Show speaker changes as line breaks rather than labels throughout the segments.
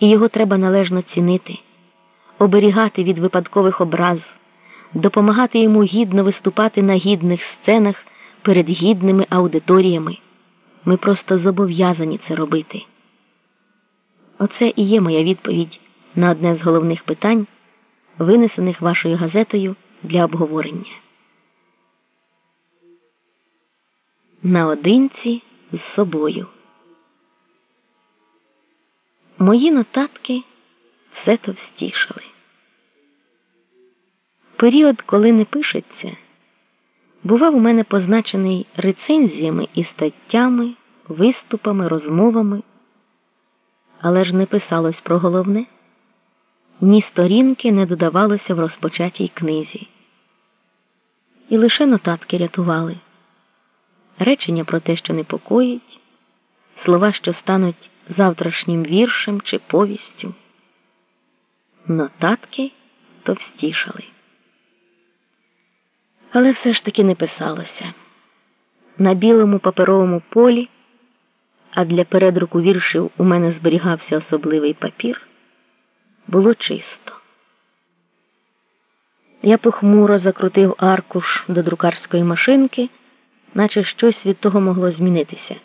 і його треба належно цінити, оберігати від випадкових образ, допомагати йому гідно виступати на гідних сценах перед гідними аудиторіями. Ми просто зобов'язані це робити. Оце і є моя відповідь на одне з головних питань, винесених вашою газетою для обговорення. Наодинці з собою. Мої нотатки все товстішали. Період, коли не пишеться, бував у мене позначений рецензіями і статтями, виступами, розмовами, але ж не писалось про головне, ні сторінки не додавалося в розпочатій книзі. І лише нотатки рятували речення про те, що непокоїть, слова, що стануть завтрашнім віршем чи повістю. Нотатки товстішали. Але все ж таки не писалося. На білому паперовому полі, а для передруку віршів у мене зберігався особливий папір, було чисто. Я похмуро закрутив аркуш до друкарської машинки, наче щось від того могло змінитися.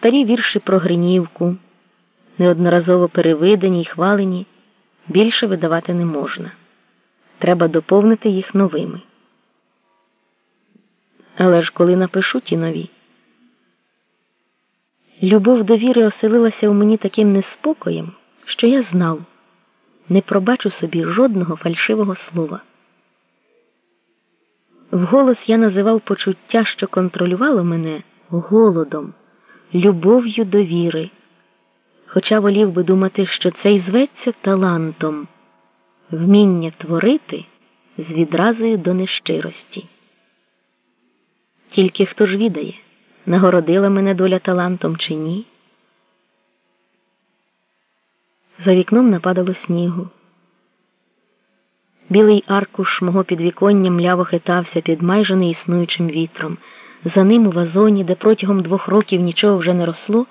Старі вірші про Гринівку, неодноразово перевидані й хвалені, більше видавати не можна. Треба доповнити їх новими. Але ж коли напишу ті нові, любов до віри оселилася у мені таким неспокоєм, що я знав, не пробачу собі жодного фальшивого слова. Вголос я називав почуття, що контролювало мене голодом любов'ю до віри, хоча волів би думати, що це й зветься талантом, вміння творити з відразою до нещирості. Тільки хто ж відає, нагородила мене доля талантом чи ні? За вікном нападало снігу. Білий аркуш мого підвіконня мляво хитався під майже неіснуючим вітром. За ним у вазоні, де протягом двох років нічого вже не росло,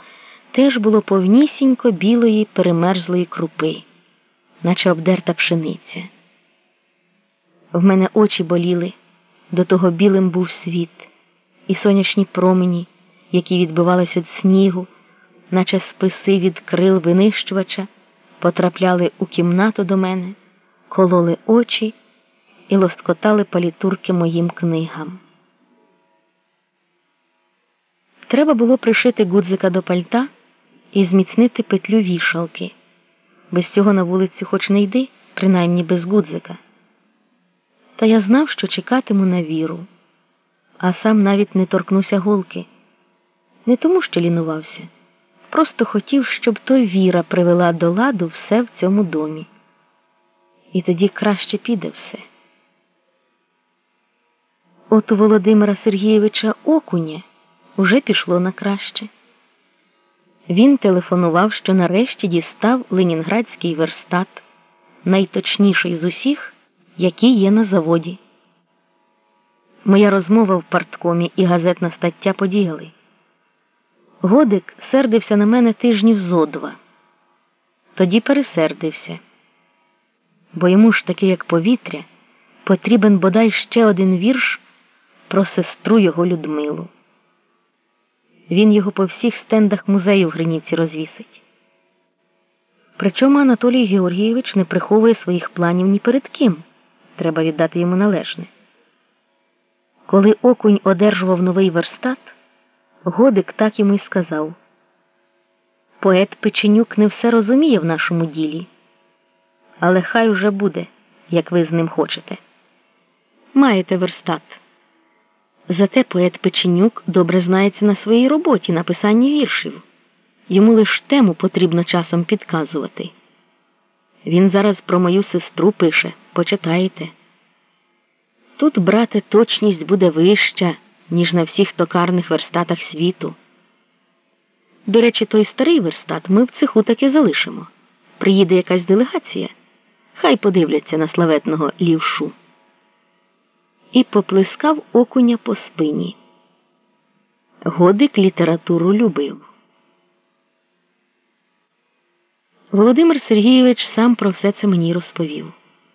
теж було повнісінько білої перемерзлої крупи, наче обдерта пшениця. В мене очі боліли, до того білим був світ, і сонячні промені, які відбивались від снігу, наче списи від крил винищувача, потрапляли у кімнату до мене, кололи очі і лоскотали палітурки моїм книгам. Треба було пришити гудзика до пальта і зміцнити петлю вішалки. Без цього на вулицю хоч не йди, принаймні без гудзика. Та я знав, що чекатиму на віру, а сам навіть не торкнуся голки. Не тому, що лінувався, просто хотів, щоб той віра привела до ладу все в цьому домі. І тоді краще піде все. От у Володимира Сергійовича Окуня уже пішло на краще. Він телефонував, що нарешті дістав ленінградський верстат, найточніший з усіх, які є на заводі. Моя розмова в парткомі і газетна стаття подіяли. Годик сердився на мене тижнів зо два. Тоді пересердився, бо йому ж таки, як повітря, потрібен бодай ще один вірш про сестру його Людмилу. Він його по всіх стендах музею в Гриніці розвісить. Причому Анатолій Георгійович не приховує своїх планів ні перед ким. Треба віддати йому належне. Коли окунь одержував новий верстат, Годик так йому й сказав Поет Печенюк не все розуміє в нашому ділі, але хай уже буде, як ви з ним хочете. Маєте верстат. Зате поет Печенюк добре знається на своїй роботі на писанні віршів. Йому лиш тему потрібно часом підказувати. Він зараз про мою сестру пише почитаєте. Тут, брате, точність буде вища, ніж на всіх токарних верстатах світу. До речі, той старий верстат ми в цеху таки залишимо. Приїде якась делегація, хай подивляться на славетного лівшу і поплескав окуня по спині. Годик літературу любив. Володимир Сергійович сам про все це мені розповів.